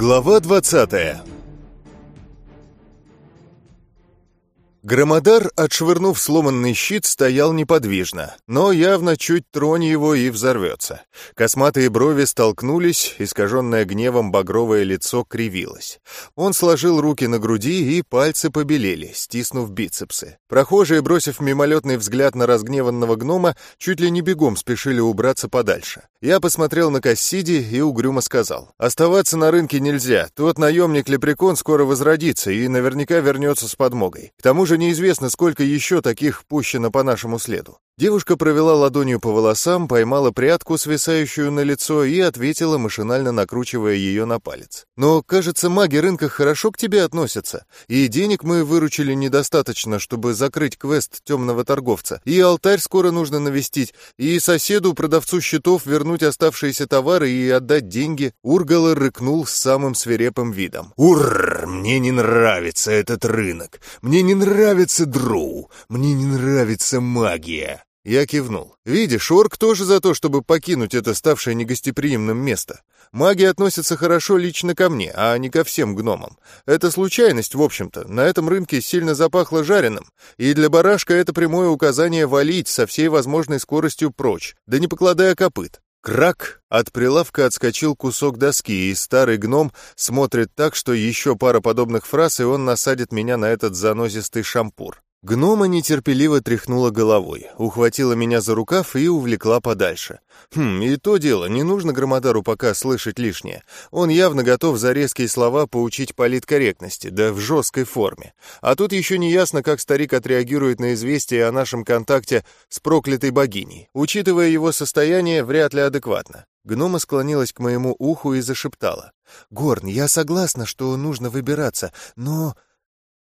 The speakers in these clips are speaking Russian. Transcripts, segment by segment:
Глава 20 Громодар, отшвырнув сломанный щит, стоял неподвижно, но явно чуть тронь его и взорвется. Косматые брови столкнулись, искаженное гневом багровое лицо кривилось. Он сложил руки на груди, и пальцы побелели, стиснув бицепсы. Прохожие, бросив мимолетный взгляд на разгневанного гнома, чуть ли не бегом спешили убраться подальше. Я посмотрел на Кассиди и угрюмо сказал. «Оставаться на рынке нельзя, тот наемник-лепрекон скоро возродится и наверняка вернется с подмогой. К тому же неизвестно, сколько еще таких пущено по нашему следу. Девушка провела ладонью по волосам, поймала прядку, свисающую на лицо, и ответила, машинально накручивая ее на палец. «Но, кажется, маги рынка хорошо к тебе относятся, и денег мы выручили недостаточно, чтобы закрыть квест темного торговца, и алтарь скоро нужно навестить, и соседу, продавцу щитов, вернуть оставшиеся товары и отдать деньги». Ургала рыкнул с самым свирепым видом. «Урр, мне не нравится этот рынок, мне не нравится дроу, мне не нравится магия». Я кивнул. «Видишь, орк тоже за то, чтобы покинуть это ставшее негостеприимным место. Маги относятся хорошо лично ко мне, а не ко всем гномам. Это случайность, в общем-то. На этом рынке сильно запахло жареным, и для барашка это прямое указание валить со всей возможной скоростью прочь, да не покладая копыт. Крак! От прилавка отскочил кусок доски, и старый гном смотрит так, что еще пара подобных фраз, и он насадит меня на этот занозистый шампур. Гнома нетерпеливо тряхнула головой, ухватила меня за рукав и увлекла подальше. Хм, и то дело, не нужно Громодару пока слышать лишнее. Он явно готов за резкие слова поучить политкорректности, да в жесткой форме. А тут еще не ясно, как старик отреагирует на известие о нашем контакте с проклятой богиней. Учитывая его состояние, вряд ли адекватно. Гнома склонилась к моему уху и зашептала. «Горн, я согласна, что нужно выбираться, но...»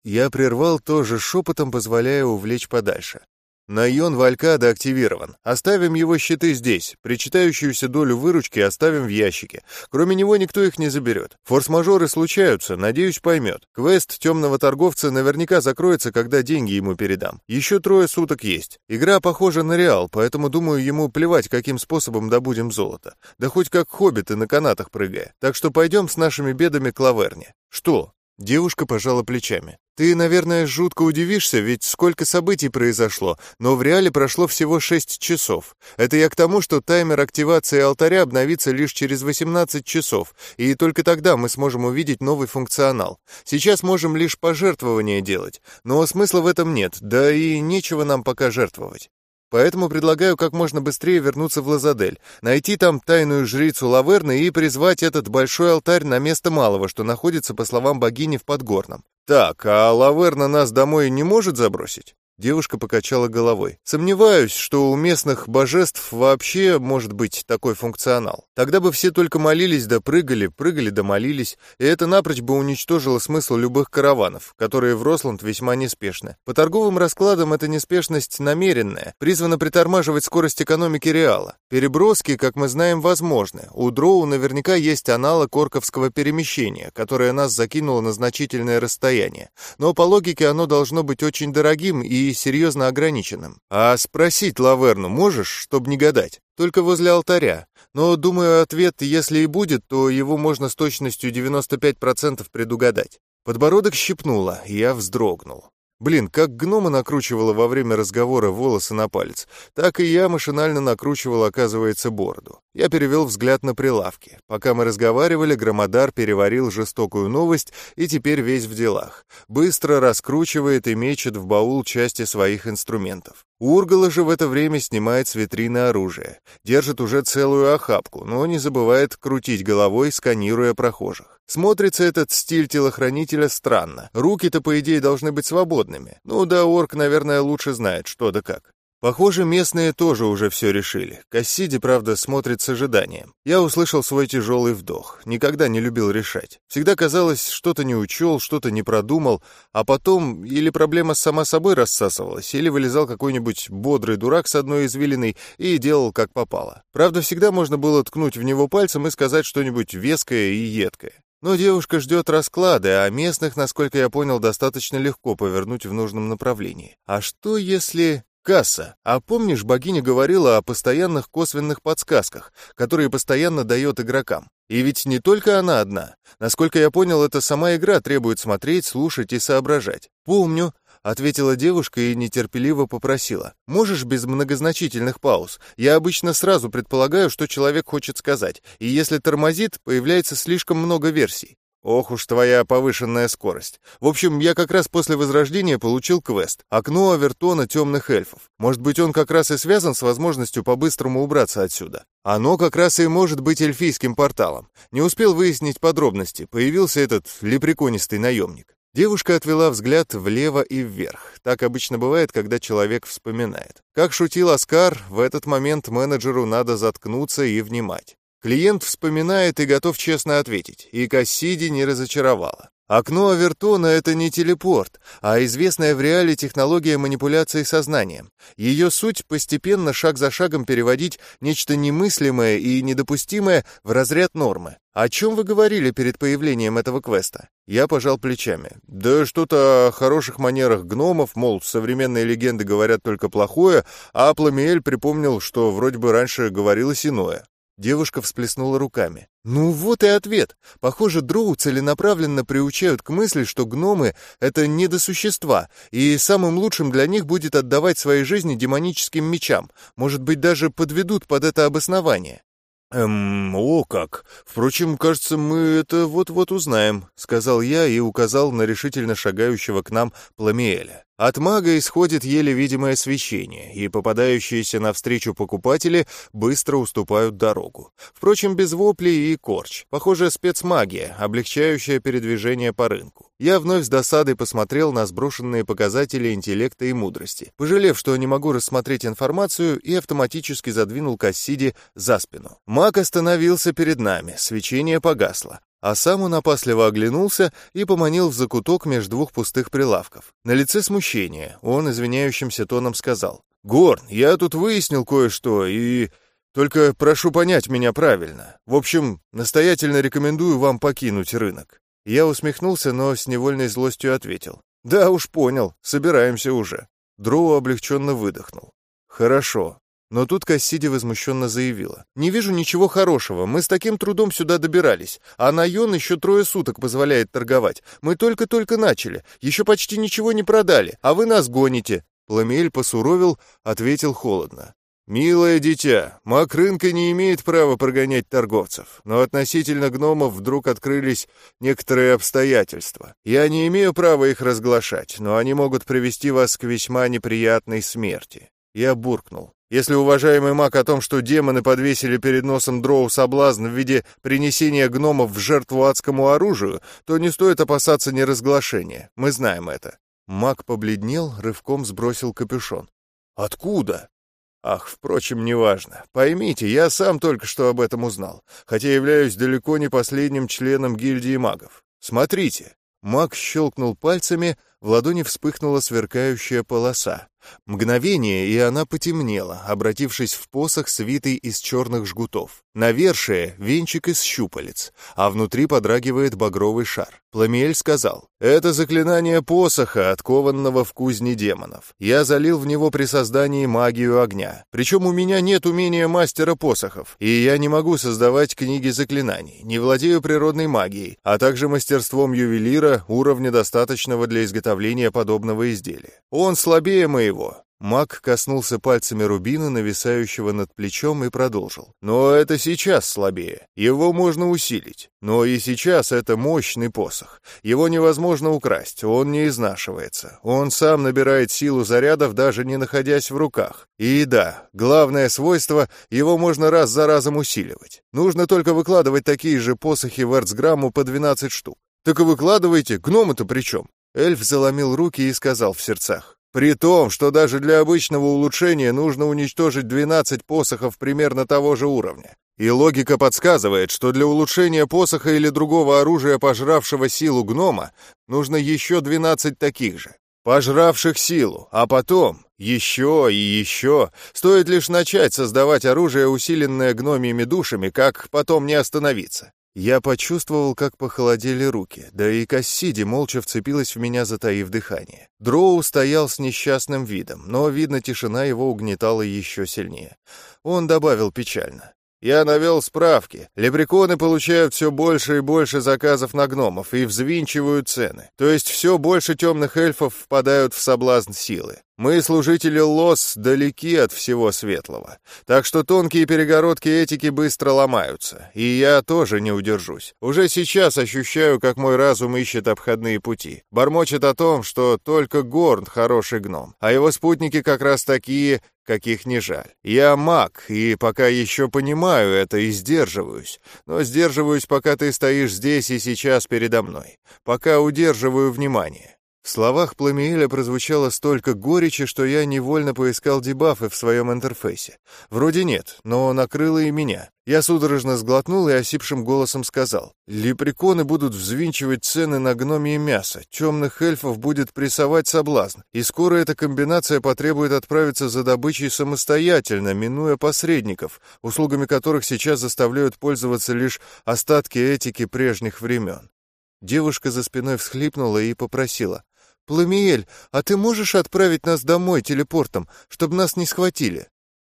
Я прервал тоже шепотом, позволяя увлечь подальше. Найон Валькада активирован. Оставим его щиты здесь. Причитающуюся долю выручки оставим в ящике. Кроме него никто их не заберет. Форс-мажоры случаются, надеюсь, поймет. Квест темного торговца наверняка закроется, когда деньги ему передам. Еще трое суток есть. Игра похожа на реал, поэтому, думаю, ему плевать, каким способом добудем золото. Да хоть как хоббиты на канатах прыгая. Так что пойдем с нашими бедами к лаверне. Что? Девушка пожала плечами. «Ты, наверное, жутко удивишься, ведь сколько событий произошло, но в реале прошло всего 6 часов. Это я к тому, что таймер активации алтаря обновится лишь через 18 часов, и только тогда мы сможем увидеть новый функционал. Сейчас можем лишь пожертвования делать, но смысла в этом нет, да и нечего нам пока жертвовать. Поэтому предлагаю как можно быстрее вернуться в Лазадель, найти там тайную жрицу Лаверны и призвать этот большой алтарь на место малого, что находится, по словам богини, в Подгорном. Так, а Лаверна нас домой не может забросить? Девушка покачала головой. «Сомневаюсь, что у местных божеств вообще может быть такой функционал. Тогда бы все только молились да прыгали, прыгали да молились, и это напрочь бы уничтожило смысл любых караванов, которые в Росланд весьма неспешны. По торговым раскладам эта неспешность намеренная, призвана притормаживать скорость экономики Реала. Переброски, как мы знаем, возможны. У Дроу наверняка есть аналог орковского перемещения, которое нас закинуло на значительное расстояние. Но по логике оно должно быть очень дорогим и серьезно ограниченным. А спросить Лаверну можешь, чтобы не гадать? Только возле алтаря. Но, думаю, ответ, если и будет, то его можно с точностью 95% предугадать. Подбородок щипнуло, и я вздрогнул. Блин, как гнома накручивала во время разговора волосы на палец, так и я машинально накручивал, оказывается, бороду. Я перевел взгляд на прилавки. Пока мы разговаривали, Громодар переварил жестокую новость и теперь весь в делах. Быстро раскручивает и мечет в баул части своих инструментов. Ургала же в это время снимает с витрины оружие. Держит уже целую охапку, но не забывает крутить головой, сканируя прохожих. Смотрится этот стиль телохранителя странно. Руки-то, по идее, должны быть свободными. Ну да, орк, наверное, лучше знает, что да как. Похоже, местные тоже уже все решили. Кассиди, правда, смотрит с ожиданием. Я услышал свой тяжелый вдох. Никогда не любил решать. Всегда казалось, что-то не учел, что-то не продумал, а потом или проблема сама собой рассасывалась, или вылезал какой-нибудь бодрый дурак с одной извилиной и делал как попало. Правда, всегда можно было ткнуть в него пальцем и сказать что-нибудь веское и едкое. Но девушка ждет расклады, а местных, насколько я понял, достаточно легко повернуть в нужном направлении. А что если... Касса. А помнишь, богиня говорила о постоянных косвенных подсказках, которые постоянно дает игрокам? И ведь не только она одна. Насколько я понял, это сама игра требует смотреть, слушать и соображать. Помню, — ответила девушка и нетерпеливо попросила. «Можешь без многозначительных пауз? Я обычно сразу предполагаю, что человек хочет сказать, и если тормозит, появляется слишком много версий». «Ох уж твоя повышенная скорость. В общем, я как раз после Возрождения получил квест. Окно Авертона темных эльфов. Может быть, он как раз и связан с возможностью по-быстрому убраться отсюда. Оно как раз и может быть эльфийским порталом. Не успел выяснить подробности. Появился этот лепреконистый наемник. Девушка отвела взгляд влево и вверх. Так обычно бывает, когда человек вспоминает. Как шутил Оскар, в этот момент менеджеру надо заткнуться и внимать. Клиент вспоминает и готов честно ответить, и Кассиди не разочаровала. Окно Авертона — это не телепорт, а известная в реале технология манипуляции сознанием. Ее суть — постепенно, шаг за шагом переводить нечто немыслимое и недопустимое в разряд нормы. О чем вы говорили перед появлением этого квеста? Я пожал плечами. Да что-то о хороших манерах гномов, мол, современные легенды говорят только плохое, а Пламиэль припомнил, что вроде бы раньше говорилось иное. Девушка всплеснула руками. «Ну вот и ответ. Похоже, дроу целенаправленно приучают к мысли, что гномы — это недосущества, и самым лучшим для них будет отдавать свои жизни демоническим мечам. Может быть, даже подведут под это обоснование». «Эм, о как! Впрочем, кажется, мы это вот-вот узнаем», — сказал я и указал на решительно шагающего к нам Пламиэля. От мага исходит еле видимое свечение, и попадающиеся навстречу покупатели быстро уступают дорогу. Впрочем, без воплей и корч. Похоже, спецмагия, облегчающая передвижение по рынку. Я вновь с досадой посмотрел на сброшенные показатели интеллекта и мудрости, пожалев, что не могу рассмотреть информацию, и автоматически задвинул Кассиди за спину. Маг остановился перед нами, свечение погасло. А сам он опасливо оглянулся и поманил в закуток между двух пустых прилавков. На лице смущение, он извиняющимся тоном сказал. «Горн, я тут выяснил кое-что, и... Только прошу понять меня правильно. В общем, настоятельно рекомендую вам покинуть рынок». Я усмехнулся, но с невольной злостью ответил. «Да уж понял, собираемся уже». Дроу облегченно выдохнул. «Хорошо, но тут Кассиди возмущенно заявила. «Не вижу ничего хорошего. Мы с таким трудом сюда добирались. А на Йон еще трое суток позволяет торговать. Мы только-только начали. Еще почти ничего не продали. А вы нас гоните». Пламель посуровил, ответил холодно. «Милое дитя, маг рынка не имеет права прогонять торговцев, но относительно гномов вдруг открылись некоторые обстоятельства. Я не имею права их разглашать, но они могут привести вас к весьма неприятной смерти». Я буркнул. Если уважаемый маг о том, что демоны подвесили перед носом дроу соблазн в виде принесения гномов в жертву адскому оружию, то не стоит опасаться неразглашения. Мы знаем это. Маг побледнел, рывком сбросил капюшон. «Откуда?» «Ах, впрочем, неважно. Поймите, я сам только что об этом узнал, хотя являюсь далеко не последним членом гильдии магов. Смотрите». Маг щелкнул пальцами, в ладони вспыхнула сверкающая полоса. Мгновение, и она потемнела, обратившись в посох, свитый из черных жгутов. Навершие — венчик из щупалец, а внутри подрагивает багровый шар. Пламиэль сказал, «Это заклинание посоха, откованного в кузне демонов. Я залил в него при создании магию огня. Причем у меня нет умения мастера посохов, и я не могу создавать книги заклинаний, не владею природной магией, а также мастерством ювелира уровня достаточного для изготовления подобного изделия. Он слабее моего, его. Маг коснулся пальцами рубина, нависающего над плечом, и продолжил. «Но это сейчас слабее. Его можно усилить. Но и сейчас это мощный посох. Его невозможно украсть, он не изнашивается. Он сам набирает силу зарядов, даже не находясь в руках. И да, главное свойство — его можно раз за разом усиливать. Нужно только выкладывать такие же посохи в эрцграмму по 12 штук. Так и выкладывайте, гномы-то при чем?» Эльф заломил руки и сказал в сердцах. При том, что даже для обычного улучшения нужно уничтожить 12 посохов примерно того же уровня. И логика подсказывает, что для улучшения посоха или другого оружия, пожравшего силу гнома, нужно еще 12 таких же. Пожравших силу, а потом еще и еще. Стоит лишь начать создавать оружие, усиленное гномиями душами, как потом не остановиться. Я почувствовал, как похолодели руки, да и Кассиди молча вцепилась в меня, затаив дыхание. Дроу стоял с несчастным видом, но, видно, тишина его угнетала еще сильнее. Он добавил печально. Я навел справки. Лепреконы получают все больше и больше заказов на гномов и взвинчивают цены. То есть все больше темных эльфов впадают в соблазн силы. Мы, служители Лос, далеки от всего светлого. Так что тонкие перегородки этики быстро ломаются. И я тоже не удержусь. Уже сейчас ощущаю, как мой разум ищет обходные пути. Бормочет о том, что только Горн хороший гном, а его спутники как раз такие, каких не жаль. Я маг, и пока еще понимаю это и сдерживаюсь. Но сдерживаюсь, пока ты стоишь здесь и сейчас передо мной. Пока удерживаю внимание. В словах Пламиэля прозвучало столько горечи, что я невольно поискал дебафы в своем интерфейсе. Вроде нет, но накрыло и меня. Я судорожно сглотнул и осипшим голосом сказал. «Лепреконы будут взвинчивать цены на гномье мясо, темных эльфов будет прессовать соблазн, и скоро эта комбинация потребует отправиться за добычей самостоятельно, минуя посредников, услугами которых сейчас заставляют пользоваться лишь остатки этики прежних времен». Девушка за спиной всхлипнула и попросила. «Пламиэль, а ты можешь отправить нас домой телепортом, чтобы нас не схватили?»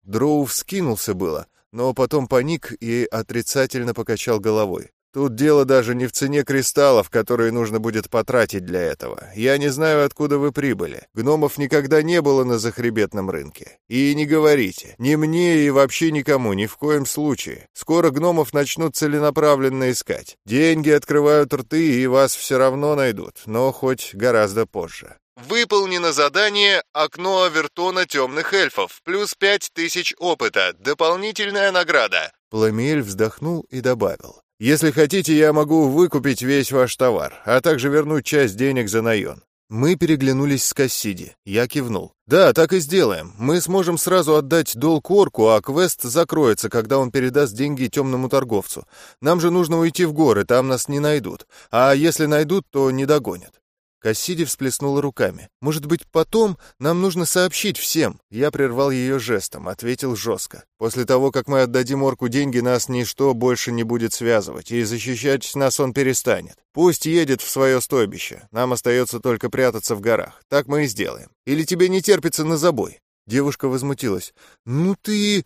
Дроу вскинулся было, но потом паник и отрицательно покачал головой. Тут дело даже не в цене кристаллов, которые нужно будет потратить для этого. Я не знаю, откуда вы прибыли. Гномов никогда не было на захребетном рынке. И не говорите. Ни мне и вообще никому, ни в коем случае. Скоро гномов начнут целенаправленно искать. Деньги открывают рты, и вас все равно найдут, но хоть гораздо позже. Выполнено задание «Окно Авертона темных эльфов». Плюс пять тысяч опыта. Дополнительная награда. Пламель вздохнул и добавил. Если хотите, я могу выкупить весь ваш товар, а также вернуть часть денег за наен». Мы переглянулись с Кассиди. Я кивнул. «Да, так и сделаем. Мы сможем сразу отдать долг орку, а квест закроется, когда он передаст деньги темному торговцу. Нам же нужно уйти в горы, там нас не найдут. А если найдут, то не догонят». Кассиди всплеснула руками. «Может быть, потом нам нужно сообщить всем?» Я прервал ее жестом, ответил жестко. «После того, как мы отдадим орку деньги, нас ничто больше не будет связывать, и защищать нас он перестанет. Пусть едет в свое стойбище. Нам остается только прятаться в горах. Так мы и сделаем. Или тебе не терпится на забой?» Девушка возмутилась. «Ну ты...»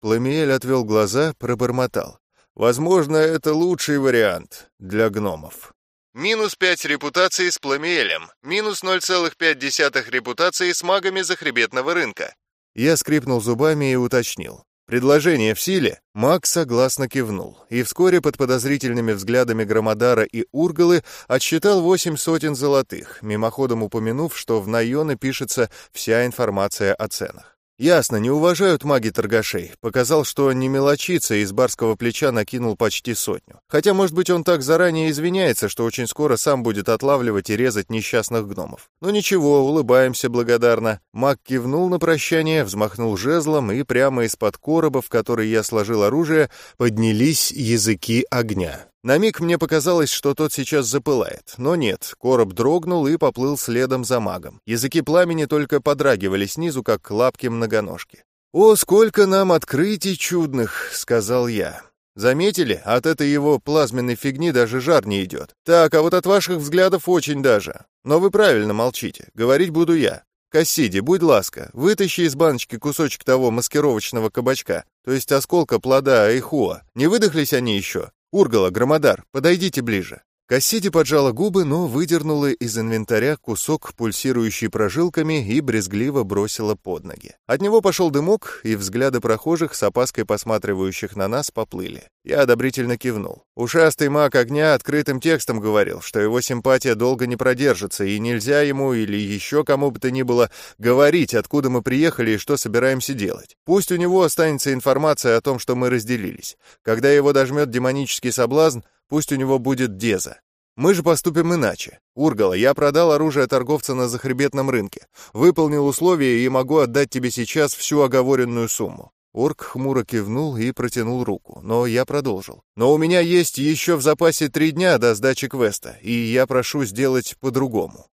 Пламиэль отвел глаза, пробормотал. «Возможно, это лучший вариант для гномов». Минус 5 репутации с Пламиэлем. Минус 0,5 репутации с магами захребетного рынка. Я скрипнул зубами и уточнил. Предложение в силе? Маг согласно кивнул, и вскоре под подозрительными взглядами Громодара и Ургалы отсчитал восемь сотен золотых, мимоходом упомянув, что в Найоне пишется вся информация о ценах. Ясно, не уважают маги торгашей. Показал, что не мелочится, и с барского плеча накинул почти сотню. Хотя, может быть, он так заранее извиняется, что очень скоро сам будет отлавливать и резать несчастных гномов. Но ничего, улыбаемся благодарно. Маг кивнул на прощание, взмахнул жезлом, и прямо из-под короба, в который я сложил оружие, поднялись языки огня. На миг мне показалось, что тот сейчас запылает, но нет, короб дрогнул и поплыл следом за магом. Языки пламени только подрагивали снизу, как лапки многоножки. «О, сколько нам открытий чудных!» — сказал я. «Заметили? От этой его плазменной фигни даже жар не идет. Так, а вот от ваших взглядов очень даже. Но вы правильно молчите. Говорить буду я. Кассиди, будь ласка, вытащи из баночки кусочек того маскировочного кабачка, то есть осколка плода айхуа. Не выдохлись они еще? «Ургала, Громодар, подойдите ближе». Кассиди поджала губы, но выдернула из инвентаря кусок, пульсирующий прожилками, и брезгливо бросила под ноги. От него пошел дымок, и взгляды прохожих, с опаской посматривающих на нас, поплыли. Я одобрительно кивнул. Ушастый маг огня открытым текстом говорил, что его симпатия долго не продержится, и нельзя ему или еще кому бы то ни было говорить, откуда мы приехали и что собираемся делать. Пусть у него останется информация о том, что мы разделились. Когда его дожмет демонический соблазн, Пусть у него будет Деза. Мы же поступим иначе. Ургала, я продал оружие торговца на захребетном рынке. Выполнил условия и могу отдать тебе сейчас всю оговоренную сумму. Орк хмуро кивнул и протянул руку, но я продолжил. «Но у меня есть еще в запасе три дня до сдачи квеста, и я прошу сделать по-другому».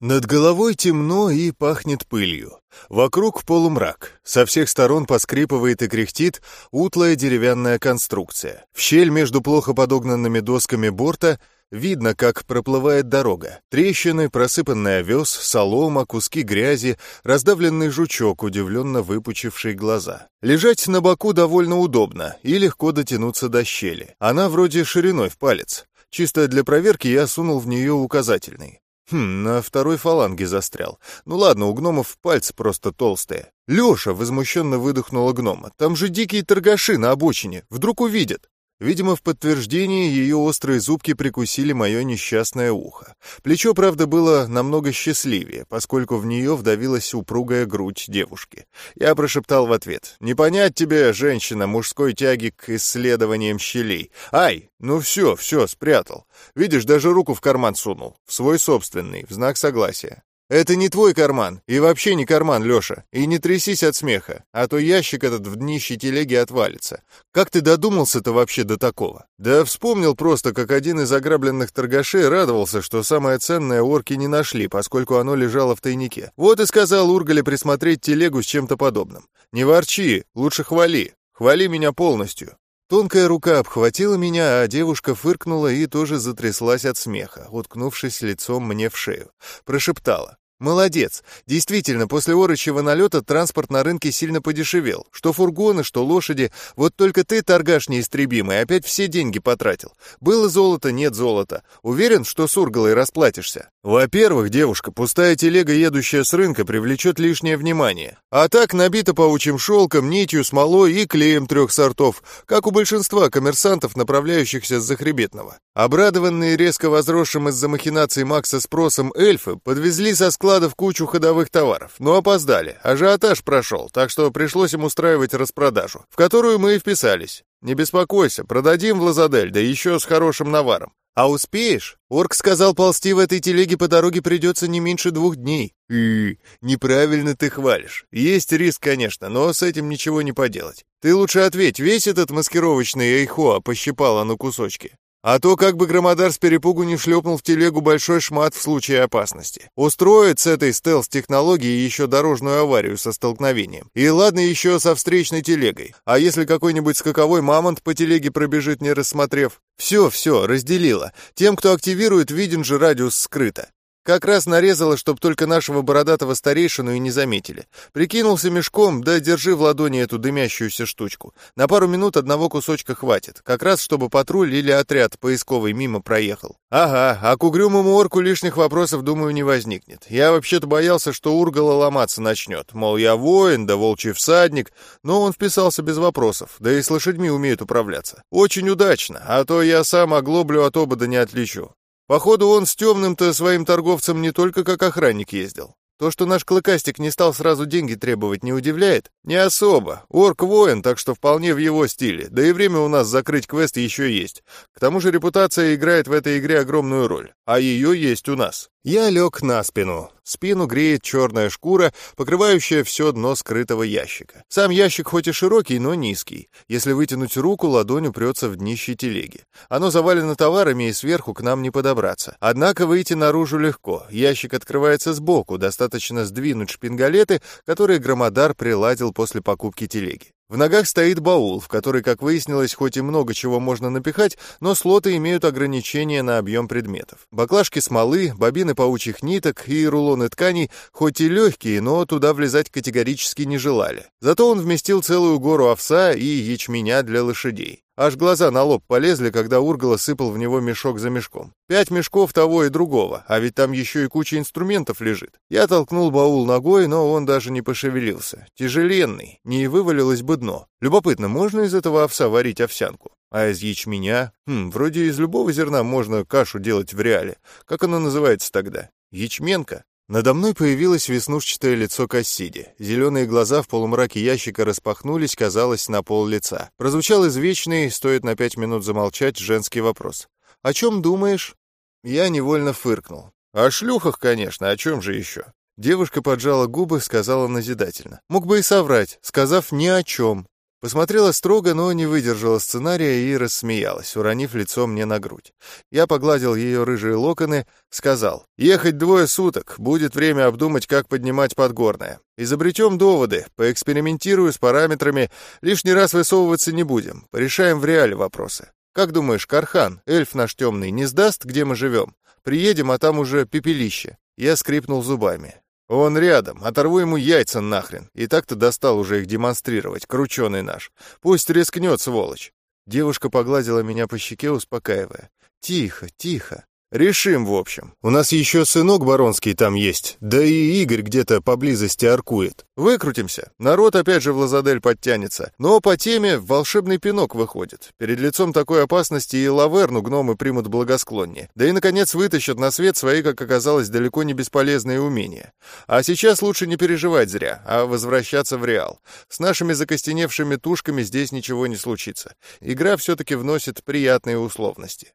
Над головой темно и пахнет пылью. Вокруг полумрак. Со всех сторон поскрипывает и кряхтит утлая деревянная конструкция. В щель между плохо подогнанными досками борта Видно, как проплывает дорога. Трещины, просыпанный овес, солома, куски грязи, раздавленный жучок, удивленно выпучивший глаза. Лежать на боку довольно удобно и легко дотянуться до щели. Она вроде шириной в палец. Чисто для проверки я сунул в нее указательный. Хм, на второй фаланге застрял. Ну ладно, у гномов пальцы просто толстые. Леша возмущенно выдохнула гнома. Там же дикие торгаши на обочине. Вдруг увидят. Видимо, в подтверждение ее острые зубки прикусили мое несчастное ухо. Плечо, правда, было намного счастливее, поскольку в нее вдавилась упругая грудь девушки. Я прошептал в ответ. «Не понять тебе, женщина, мужской тяги к исследованиям щелей. Ай, ну все, все, спрятал. Видишь, даже руку в карман сунул. В свой собственный, в знак согласия. «Это не твой карман, и вообще не карман, Леша, и не трясись от смеха, а то ящик этот в днище телеги отвалится. Как ты додумался-то вообще до такого?» «Да вспомнил просто, как один из ограбленных торгашей радовался, что самое ценное орки не нашли, поскольку оно лежало в тайнике. Вот и сказал Ургале присмотреть телегу с чем-то подобным. Не ворчи, лучше хвали, хвали меня полностью». Тонкая рука обхватила меня, а девушка фыркнула и тоже затряслась от смеха, уткнувшись лицом мне в шею. Прошептала. Молодец. Действительно, после орочьего налета транспорт на рынке сильно подешевел. Что фургоны, что лошади. Вот только ты, торгаш неистребимый, опять все деньги потратил. Было золото, нет золота. Уверен, что с Ургалой расплатишься? Во-первых, девушка, пустая телега, едущая с рынка, привлечет лишнее внимание. А так набита паучьим шелком, нитью, смолой и клеем трех сортов, как у большинства коммерсантов, направляющихся с Захребетного. Обрадованные резко возросшим из-за махинаций Макса спросом эльфы подвезли со складов кучу ходовых товаров, но опоздали. Ажиотаж прошел, так что пришлось им устраивать распродажу, в которую мы и вписались. Не беспокойся, продадим в Лазадель, да еще с хорошим наваром. А успеешь? Орк сказал, ползти в этой телеге по дороге придется не меньше двух дней. И неправильно ты хвалишь. Есть риск, конечно, но с этим ничего не поделать. Ты лучше ответь, весь этот маскировочный эйхоа пощипала на кусочки. А то как бы Громодар с перепугу не шлепнул в телегу большой шмат в случае опасности. Устроит с этой стелс-технологией еще дорожную аварию со столкновением. И ладно еще со встречной телегой. А если какой-нибудь скаковой мамонт по телеге пробежит, не рассмотрев? Все, все, разделила. Тем, кто активирует, виден же радиус скрыто. Как раз нарезала, чтоб только нашего бородатого старейшину и не заметили. Прикинулся мешком, да держи в ладони эту дымящуюся штучку. На пару минут одного кусочка хватит. Как раз, чтобы патруль или отряд поисковый мимо проехал. Ага, а к угрюмому орку лишних вопросов, думаю, не возникнет. Я вообще-то боялся, что Ургала ломаться начнет. Мол, я воин, да волчий всадник. Но он вписался без вопросов, да и с лошадьми умеет управляться. Очень удачно, а то я сам оглоблю от обода не отличу. Походу, он с темным-то своим торговцем не только как охранник ездил. То, что наш клыкастик не стал сразу деньги требовать, не удивляет? Не особо. Орк воин, так что вполне в его стиле. Да и время у нас закрыть квест еще есть. К тому же репутация играет в этой игре огромную роль. А ее есть у нас. Я лег на спину. Спину греет черная шкура, покрывающая все дно скрытого ящика. Сам ящик хоть и широкий, но низкий. Если вытянуть руку, ладонь упрется в днище телеги. Оно завалено товарами, и сверху к нам не подобраться. Однако выйти наружу легко. Ящик открывается сбоку, достаточно сдвинуть шпингалеты, которые Громодар приладил после покупки телеги. В ногах стоит баул, в который, как выяснилось, хоть и много чего можно напихать, но слоты имеют ограничения на объем предметов. Баклажки смолы, бобины паучьих ниток и рулоны тканей, хоть и легкие, но туда влезать категорически не желали. Зато он вместил целую гору овса и ячменя для лошадей. Аж глаза на лоб полезли, когда Ургала сыпал в него мешок за мешком. Пять мешков того и другого, а ведь там еще и куча инструментов лежит. Я толкнул баул ногой, но он даже не пошевелился. Тяжеленный, не вывалилось бы дно. Любопытно, можно из этого овса варить овсянку? А из ячменя? Хм, вроде из любого зерна можно кашу делать в реале. Как она называется тогда? Ячменка? Надо мной появилось веснушчатое лицо Кассиди. Зеленые глаза в полумраке ящика распахнулись, казалось, на пол лица. Прозвучал извечный, стоит на пять минут замолчать, женский вопрос. «О чем думаешь?» Я невольно фыркнул. «О шлюхах, конечно, о чем же еще?» Девушка поджала губы, сказала назидательно. Мог бы и соврать, сказав ни о чем. Посмотрела строго, но не выдержала сценария и рассмеялась, уронив лицо мне на грудь. Я погладил ее рыжие локоны, сказал, «Ехать двое суток, будет время обдумать, как поднимать подгорное. Изобретем доводы, поэкспериментирую с параметрами, лишний раз высовываться не будем, порешаем в реале вопросы. Как думаешь, Кархан, эльф наш темный, не сдаст, где мы живем? Приедем, а там уже пепелище». Я скрипнул зубами. «Он рядом, оторву ему яйца нахрен. И так-то достал уже их демонстрировать, крученый наш. Пусть рискнет, сволочь». Девушка погладила меня по щеке, успокаивая. «Тихо, тихо. Решим, в общем. У нас еще сынок Баронский там есть, да и Игорь где-то поблизости аркует. Выкрутимся. Народ опять же в Лазадель подтянется. Но по теме волшебный пинок выходит. Перед лицом такой опасности и лаверну гномы примут благосклоннее. Да и, наконец, вытащат на свет свои, как оказалось, далеко не бесполезные умения. А сейчас лучше не переживать зря, а возвращаться в реал. С нашими закостеневшими тушками здесь ничего не случится. Игра все-таки вносит приятные условности.